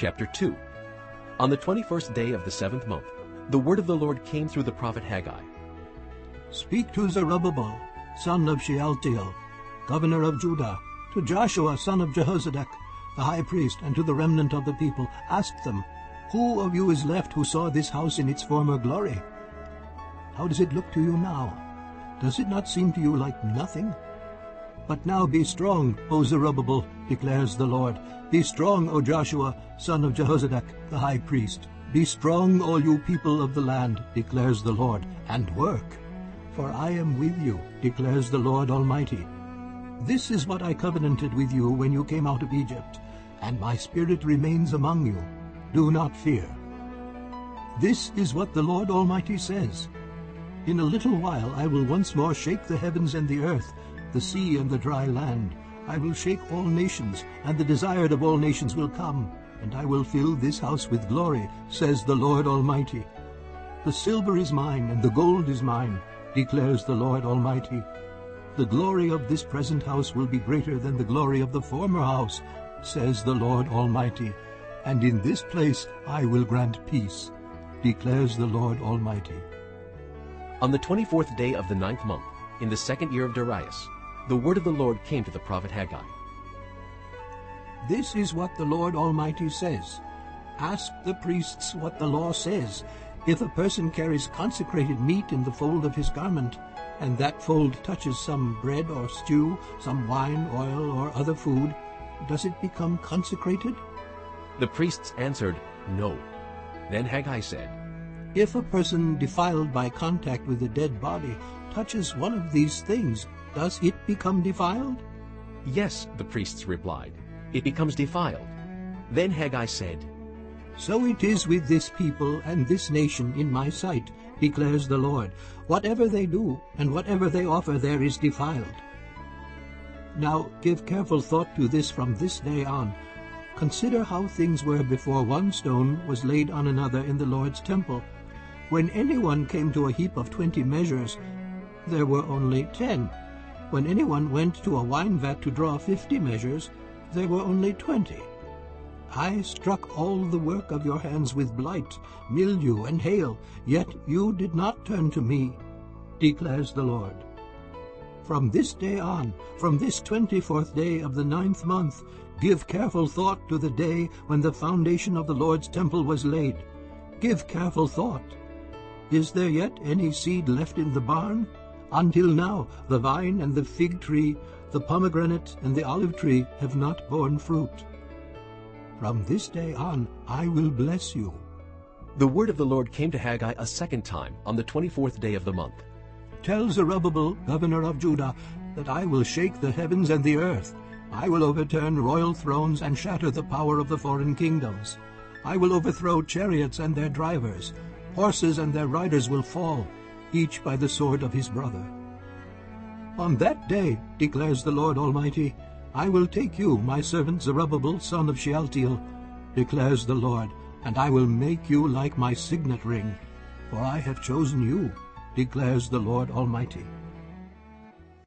Chapter 2 On the twenty-first day of the seventh month, the word of the Lord came through the prophet Haggai. Speak to Zerubbabel, son of Shealtiel, governor of Judah, to Joshua, son of Jehozadak, the high priest, and to the remnant of the people. Ask them, Who of you is left who saw this house in its former glory? How does it look to you now? Does it not seem to you like nothing? But now be strong, O Zerubbabel, declares the Lord. Be strong, O Joshua, son of Jehozadak, the high priest. Be strong, all you people of the land, declares the Lord, and work. For I am with you, declares the Lord Almighty. This is what I covenanted with you when you came out of Egypt, and my spirit remains among you. Do not fear. This is what the Lord Almighty says. In a little while I will once more shake the heavens and the earth, the sea and the dry land. I will shake all nations, and the desired of all nations will come, and I will fill this house with glory, says the Lord Almighty. The silver is mine, and the gold is mine, declares the Lord Almighty. The glory of this present house will be greater than the glory of the former house, says the Lord Almighty. And in this place I will grant peace, declares the Lord Almighty. On the twenty-fourth day of the ninth month, in the second year of Darius, the word of the Lord came to the prophet Haggai. This is what the Lord Almighty says. Ask the priests what the law says. If a person carries consecrated meat in the fold of his garment, and that fold touches some bread or stew, some wine, oil, or other food, does it become consecrated? The priests answered, No. Then Haggai said, If a person defiled by contact with a dead body touches one of these things, does it become defiled? Yes, the priests replied, it becomes defiled. Then Haggai said, So it is with this people and this nation in my sight, declares the Lord. Whatever they do and whatever they offer there is defiled. Now give careful thought to this from this day on. Consider how things were before one stone was laid on another in the Lord's temple. When anyone came to a heap of twenty measures, there were only ten. When anyone went to a wine vat to draw fifty measures, there were only twenty. I struck all the work of your hands with blight, mildew, and hail, yet you did not turn to me, declares the Lord. From this day on, from this twenty-fourth day of the ninth month, give careful thought to the day when the foundation of the Lord's temple was laid. Give careful thought. Is there yet any seed left in the barn? Until now the vine and the fig tree, the pomegranate and the olive tree have not borne fruit. From this day on I will bless you. The word of the Lord came to Haggai a second time on the twenty-fourth day of the month. Tell Zerubbabel, governor of Judah, that I will shake the heavens and the earth. I will overturn royal thrones and shatter the power of the foreign kingdoms. I will overthrow chariots and their drivers. Horses and their riders will fall, each by the sword of his brother. On that day, declares the Lord Almighty, I will take you, my servant Zerubbabel, son of Shealtiel, declares the Lord, and I will make you like my signet ring, for I have chosen you, declares the Lord Almighty.